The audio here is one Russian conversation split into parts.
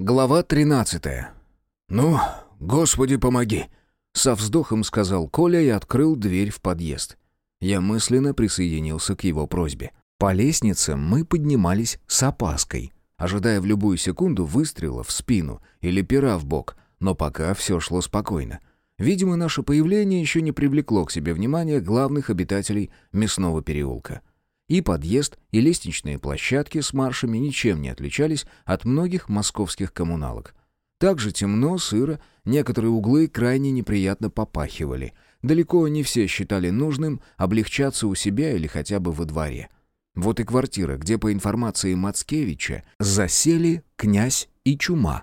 Глава 13. «Ну, Господи, помоги!» Со вздохом сказал Коля и открыл дверь в подъезд. Я мысленно присоединился к его просьбе. По лестнице мы поднимались с опаской, ожидая в любую секунду выстрела в спину или пера в бок, но пока все шло спокойно. Видимо, наше появление еще не привлекло к себе внимания главных обитателей мясного переулка. И подъезд, и лестничные площадки с маршами ничем не отличались от многих московских коммуналок. Также темно, сыро, некоторые углы крайне неприятно попахивали. Далеко не все считали нужным облегчаться у себя или хотя бы во дворе. Вот и квартира, где, по информации Мацкевича, засели князь и чума.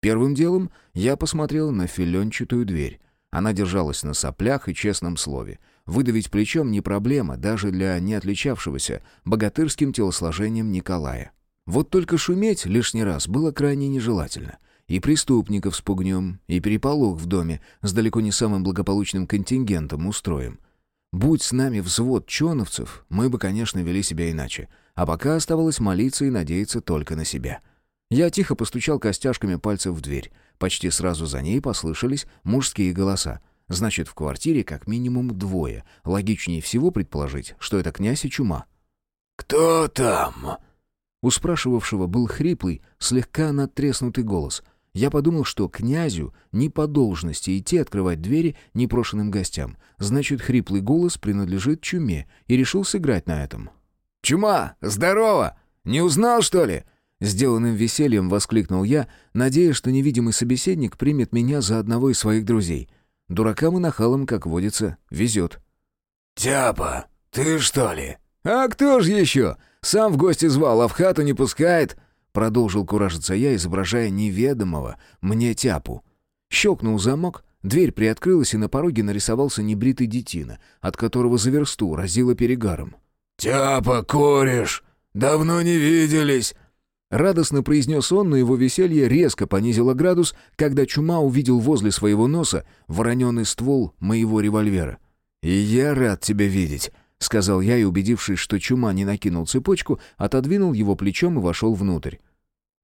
Первым делом я посмотрел на филенчатую дверь. Она держалась на соплях и честном слове. Выдавить плечом не проблема даже для не отличавшегося богатырским телосложением Николая. Вот только шуметь лишний раз было крайне нежелательно. И преступников спугнем, и переполох в доме с далеко не самым благополучным контингентом устроим. Будь с нами взвод чоновцев, мы бы, конечно, вели себя иначе. А пока оставалось молиться и надеяться только на себя. Я тихо постучал костяшками пальцев в дверь. Почти сразу за ней послышались мужские голоса. Значит, в квартире как минимум двое. Логичнее всего предположить, что это князь и чума. «Кто там?» У спрашивавшего был хриплый, слегка надтреснутый голос. Я подумал, что князю не по должности идти открывать двери непрошенным гостям. Значит, хриплый голос принадлежит чуме, и решил сыграть на этом. «Чума, здорово! Не узнал, что ли?» Сделанным весельем воскликнул я, надеясь, что невидимый собеседник примет меня за одного из своих друзей. Дуракам и нахалам, как водится, везет. «Тяпа, ты что ли?» «А кто ж еще? Сам в гости звал, а в хату не пускает?» Продолжил куражиться я, изображая неведомого мне тяпу. Щелкнул замок, дверь приоткрылась, и на пороге нарисовался небритый детина, от которого за версту разило перегаром. «Тяпа, кореш! Давно не виделись!» Радостно произнес он, но его веселье резко понизило градус, когда Чума увидел возле своего носа вороненый ствол моего револьвера. «И я рад тебя видеть», — сказал я, и, убедившись, что Чума не накинул цепочку, отодвинул его плечом и вошел внутрь.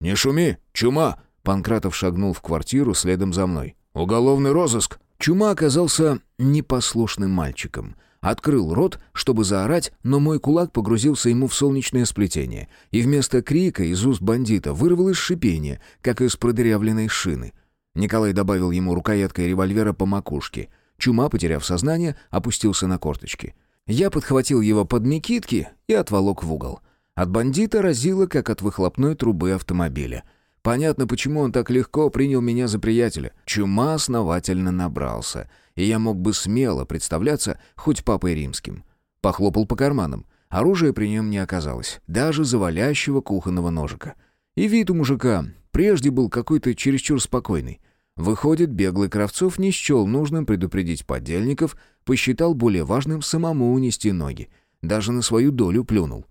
«Не шуми, Чума!» — Панкратов шагнул в квартиру следом за мной. «Уголовный розыск!» Чума оказался непослушным мальчиком — Открыл рот, чтобы заорать, но мой кулак погрузился ему в солнечное сплетение, и вместо крика из уст бандита вырвалось шипение, как из продырявленной шины. Николай добавил ему рукояткой револьвера по макушке. Чума, потеряв сознание, опустился на корточки. Я подхватил его под мекитки и отволок в угол. От бандита разило, как от выхлопной трубы автомобиля. Понятно, почему он так легко принял меня за приятеля. Чума основательно набрался — и я мог бы смело представляться хоть папой римским. Похлопал по карманам. Оружия при нем не оказалось, даже завалящего кухонного ножика. И вид у мужика прежде был какой-то чересчур спокойный. Выходит, беглый Кравцов не счел нужным предупредить подельников, посчитал более важным самому унести ноги. Даже на свою долю плюнул.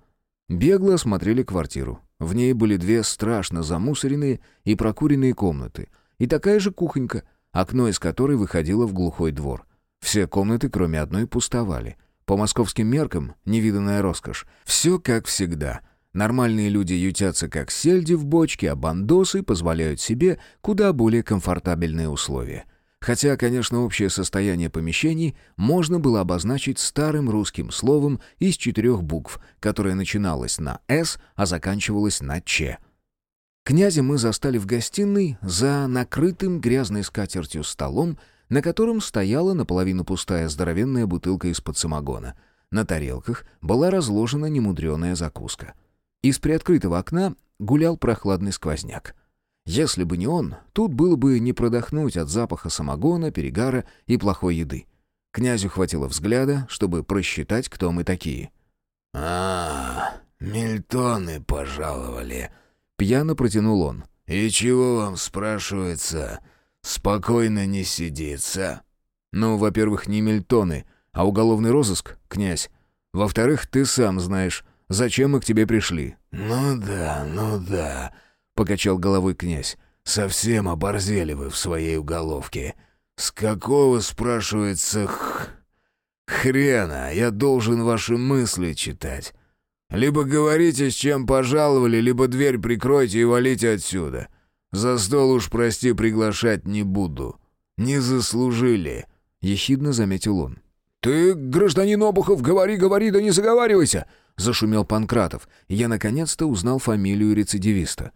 Бегло осмотрели квартиру. В ней были две страшно замусоренные и прокуренные комнаты. И такая же кухонька, окно из которой выходило в глухой двор. Все комнаты, кроме одной, пустовали. По московским меркам невиданная роскошь. Все как всегда. Нормальные люди ютятся как сельди в бочке, а бандосы позволяют себе куда более комфортабельные условия. Хотя, конечно, общее состояние помещений можно было обозначить старым русским словом из четырех букв, которое начиналось на «С», а заканчивалось на «Ч». Князя мы застали в гостиной за накрытым грязной скатертью столом, на котором стояла наполовину пустая здоровенная бутылка из-под самогона. На тарелках была разложена немудреная закуска. Из приоткрытого окна гулял прохладный сквозняк. Если бы не он, тут было бы не продохнуть от запаха самогона, перегара и плохой еды. Князю хватило взгляда, чтобы просчитать, кто мы такие. «А, мильтоны пожаловали», Пьяно протянул он. «И чего вам, спрашивается, спокойно не сидится?» «Ну, во-первых, не мельтоны, а уголовный розыск, князь. Во-вторых, ты сам знаешь, зачем мы к тебе пришли». «Ну да, ну да», — покачал головой князь. «Совсем оборзели вы в своей уголовке. С какого, спрашивается, х... хрена я должен ваши мысли читать? Либо говорите, с чем пожаловали, либо дверь прикройте и валите отсюда. За стол уж, прости, приглашать не буду. Не заслужили», — ехидно заметил он. «Ты, гражданин Обухов, говори, говори, да не заговаривайся!» — зашумел Панкратов. Я наконец-то узнал фамилию рецидивиста.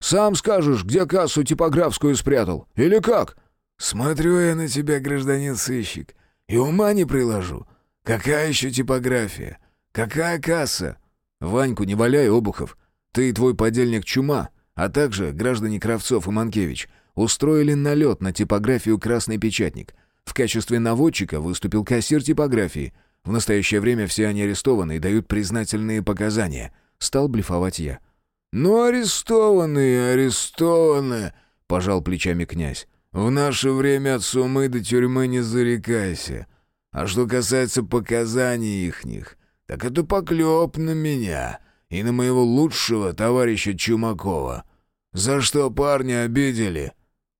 «Сам скажешь, где кассу типографскую спрятал? Или как?» «Смотрю я на тебя, гражданин сыщик, и ума не приложу. Какая еще типография? Какая касса?» «Ваньку не валяй, Обухов. Ты и твой подельник Чума, а также граждане Кравцов и Манкевич, устроили налет на типографию «Красный печатник». В качестве наводчика выступил кассир типографии. В настоящее время все они арестованы и дают признательные показания. Стал блефовать я. «Ну, арестованные, арестованы», — пожал плечами князь. «В наше время от сумы до тюрьмы не зарекайся. А что касается показаний ихних, так это поклеп на меня и на моего лучшего товарища Чумакова. За что парня обидели?»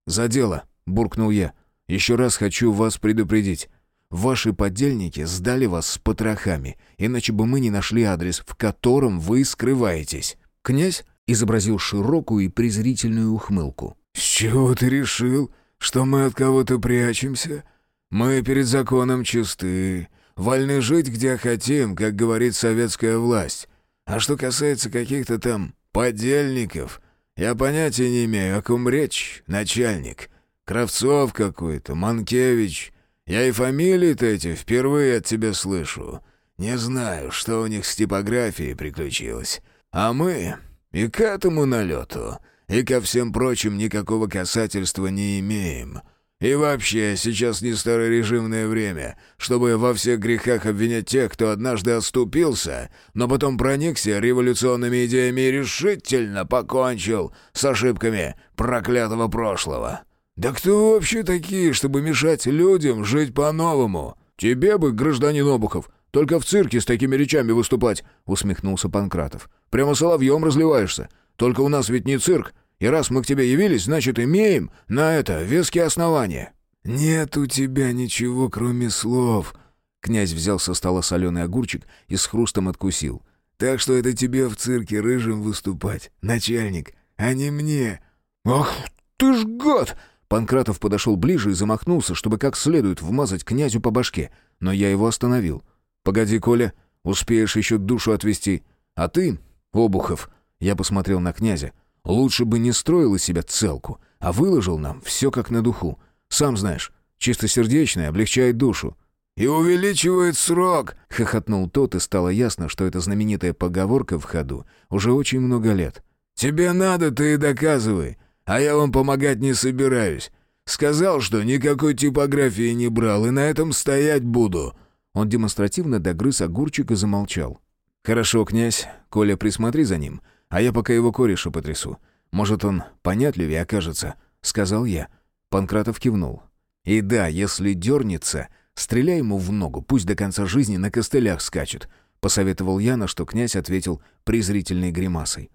«За дело», — буркнул я. «Еще раз хочу вас предупредить. Ваши подельники сдали вас с потрохами, иначе бы мы не нашли адрес, в котором вы скрываетесь». Князь изобразил широкую и презрительную ухмылку. «С чего ты решил, что мы от кого-то прячемся? Мы перед законом чисты, вольны жить где хотим, как говорит советская власть. А что касается каких-то там подельников, я понятия не имею, о ком речь, начальник. Кравцов какой-то, Манкевич. Я и фамилии-то эти впервые от тебя слышу. Не знаю, что у них с типографией приключилось. А мы и к этому налету, и ко всем прочим никакого касательства не имеем. И вообще, сейчас не старорежимное время, чтобы во всех грехах обвинять тех, кто однажды оступился, но потом проникся революционными идеями и решительно покончил с ошибками проклятого прошлого. Да кто вообще такие, чтобы мешать людям жить по-новому? Тебе бы, гражданин Обухов, только в цирке с такими речами выступать», — усмехнулся Панкратов. «Прямо соловьем разливаешься. Только у нас ведь не цирк, и раз мы к тебе явились, значит, имеем на это веские основания». «Нет у тебя ничего, кроме слов». Князь взял со стола соленый огурчик и с хрустом откусил. «Так что это тебе в цирке рыжим выступать, начальник, а не мне». «Ах ты ж гад!» Панкратов подошел ближе и замахнулся, чтобы как следует вмазать князю по башке, но я его остановил. «Погоди, Коля, успеешь еще душу отвести. А ты, Обухов...» Я посмотрел на князя. «Лучше бы не строил из себя целку, а выложил нам все как на духу. Сам знаешь, чистосердечное облегчает душу». «И увеличивает срок!» — хохотнул тот, и стало ясно, что эта знаменитая поговорка в ходу уже очень много лет. «Тебе надо, ты и доказывай, а я вам помогать не собираюсь. Сказал, что никакой типографии не брал, и на этом стоять буду». Он демонстративно догрыз огурчик и замолчал. «Хорошо, князь. Коля, присмотри за ним, а я пока его кореша потрясу. Может, он понятливее окажется», — сказал я. Панкратов кивнул. «И да, если дернется, стреляй ему в ногу, пусть до конца жизни на костылях скачет», — посоветовал я, на что князь ответил презрительной гримасой.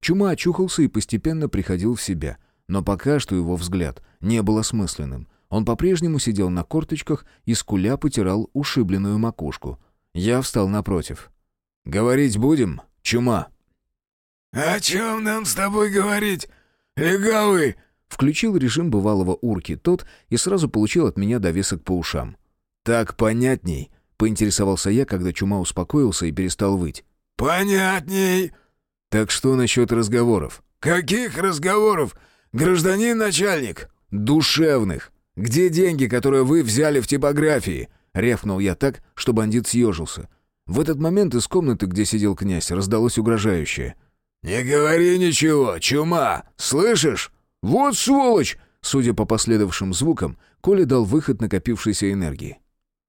Чума очухался и постепенно приходил в себя, но пока что его взгляд не был осмысленным. Он по-прежнему сидел на корточках и скуля потирал ушибленную макушку. Я встал напротив. «Говорить будем, чума?» «О чем нам с тобой говорить, легавый?» Включил режим бывалого урки тот и сразу получил от меня довесок по ушам. «Так понятней», — поинтересовался я, когда чума успокоился и перестал выть. «Понятней». «Так что насчет разговоров?» «Каких разговоров, гражданин начальник?» «Душевных. «Где деньги, которые вы взяли в типографии?» — рявкнул я так, что бандит съежился. В этот момент из комнаты, где сидел князь, раздалось угрожающее. «Не говори ничего, чума! Слышишь?» «Вот сволочь!» Судя по последовавшим звукам, Коля дал выход накопившейся энергии.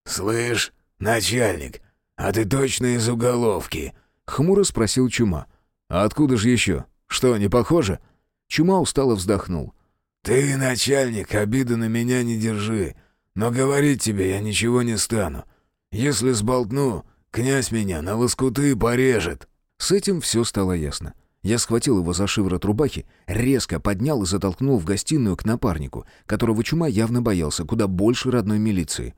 «Слышь, начальник, а ты точно из уголовки?» — хмуро спросил Чума. «А откуда же еще? Что, не похоже?» Чума устало вздохнул. «Ты, начальник, обиды на меня не держи, но говорить тебе я ничего не стану. Если сболтну, князь меня на лоскуты порежет». С этим все стало ясно. Я схватил его за шиворот рубахи, резко поднял и затолкнул в гостиную к напарнику, которого Чума явно боялся, куда больше родной милиции.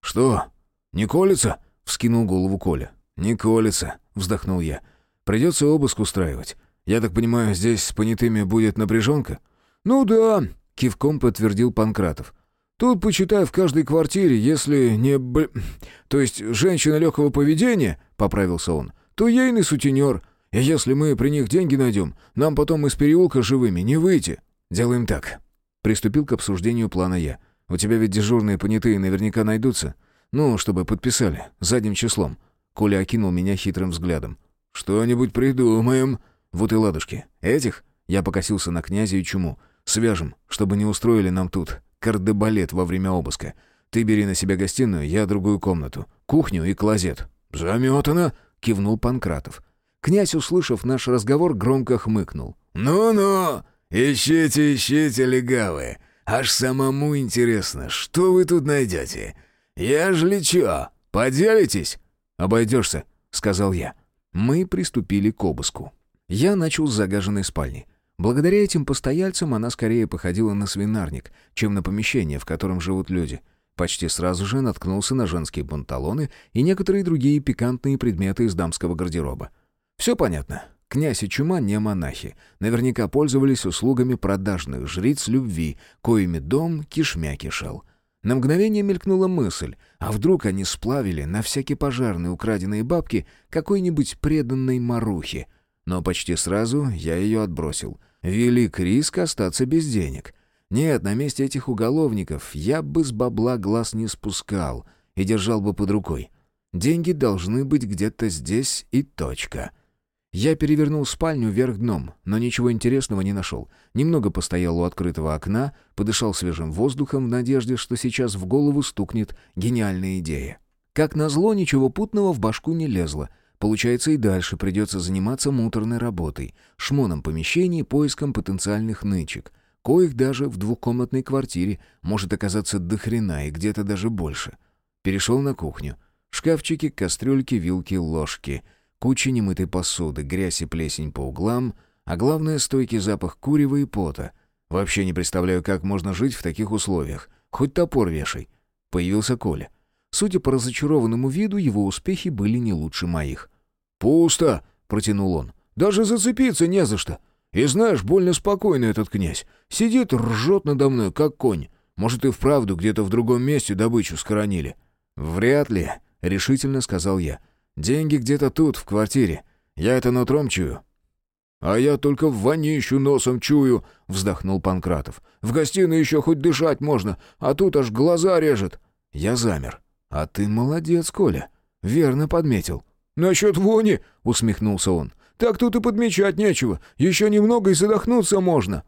«Что, не колется?» — вскинул голову Коля. «Не колется», — вздохнул я. «Придется обыск устраивать. Я так понимаю, здесь с понятыми будет напряженка?» «Ну да», — кивком подтвердил Панкратов. «Тут, почитай, в каждой квартире, если не... Б... То есть женщина легкого поведения», — поправился он, — «то ейный сутенер. И если мы при них деньги найдем, нам потом из переулка живыми не выйти». «Делаем так». Приступил к обсуждению плана я. «У тебя ведь дежурные понятые наверняка найдутся. Ну, чтобы подписали, задним числом». Коля окинул меня хитрым взглядом. «Что-нибудь придумаем». «Вот и ладушки. Этих?» Я покосился на князя и чуму. «Свяжем, чтобы не устроили нам тут кардебалет во время обыска. Ты бери на себя гостиную, я другую комнату, кухню и клозет». «Заметано!» — кивнул Панкратов. Князь, услышав наш разговор, громко хмыкнул. «Ну-ну, ищите, ищите, легавые. Аж самому интересно, что вы тут найдете? Я ж лечо, поделитесь?» «Обойдешься», — сказал я. Мы приступили к обыску. Я начал с загаженной спальни. Благодаря этим постояльцам она скорее походила на свинарник, чем на помещение, в котором живут люди. Почти сразу же наткнулся на женские панталоны и некоторые другие пикантные предметы из дамского гардероба. Все понятно. Князь и чума не монахи. Наверняка пользовались услугами продажных жриц любви, коими дом кишмя кишел. На мгновение мелькнула мысль, а вдруг они сплавили на всякие пожарные украденные бабки какой-нибудь преданной марухи, но почти сразу я ее отбросил. Велик риск остаться без денег. Нет, на месте этих уголовников я бы с бабла глаз не спускал и держал бы под рукой. Деньги должны быть где-то здесь и точка. Я перевернул спальню вверх дном, но ничего интересного не нашел. Немного постоял у открытого окна, подышал свежим воздухом в надежде, что сейчас в голову стукнет гениальная идея. Как назло, ничего путного в башку не лезло — Получается, и дальше придется заниматься муторной работой, шмоном помещений поиском потенциальных нычек, коих даже в двухкомнатной квартире может оказаться дохрена и где-то даже больше. Перешел на кухню. Шкафчики, кастрюльки, вилки, ложки. Куча немытой посуды, грязь и плесень по углам, а главное — стойкий запах курева и пота. Вообще не представляю, как можно жить в таких условиях. Хоть топор вешай. Появился Коля. Судя по разочарованному виду, его успехи были не лучше моих. «Пусто!» — протянул он. «Даже зацепиться не за что. И знаешь, больно спокойно этот князь. Сидит, ржет надо мной, как конь. Может, и вправду где-то в другом месте добычу скоронили». «Вряд ли», — решительно сказал я. «Деньги где-то тут, в квартире. Я это нутром чую». «А я только в вонищу носом чую», — вздохнул Панкратов. «В гостиной еще хоть дышать можно, а тут аж глаза режет». Я замер. «А ты молодец, Коля. Верно подметил». «Насчет вони», — усмехнулся он. «Так тут и подмечать нечего. Еще немного и задохнуться можно».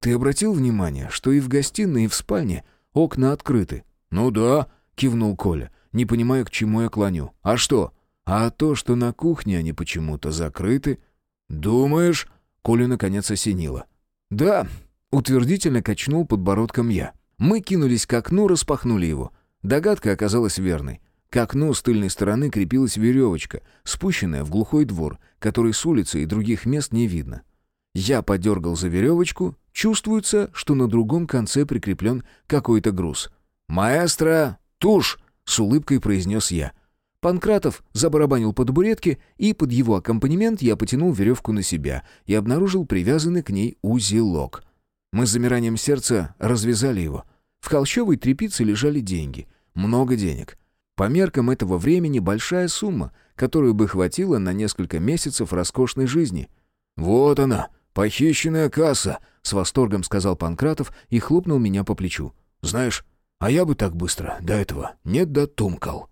«Ты обратил внимание, что и в гостиной, и в спальне окна открыты?» «Ну да», — кивнул Коля. «Не понимаю, к чему я клоню. А что?» «А то, что на кухне они почему-то закрыты». «Думаешь?» — Коля наконец осенило. «Да», — утвердительно качнул подбородком я. Мы кинулись к окну, распахнули его. Догадка оказалась верной. К окну с тыльной стороны крепилась веревочка, спущенная в глухой двор, который с улицы и других мест не видно. Я подергал за веревочку, чувствуется, что на другом конце прикреплен какой-то груз. «Маэстро, тушь!» — с улыбкой произнес я. Панкратов забарабанил по табуретке, и под его аккомпанемент я потянул веревку на себя и обнаружил привязанный к ней узелок. Мы с замиранием сердца развязали его. В холщовой тряпице лежали деньги. Много денег. По меркам этого времени большая сумма, которую бы хватило на несколько месяцев роскошной жизни. «Вот она, похищенная касса», — с восторгом сказал Панкратов и хлопнул меня по плечу. «Знаешь, а я бы так быстро до этого не дотумкал».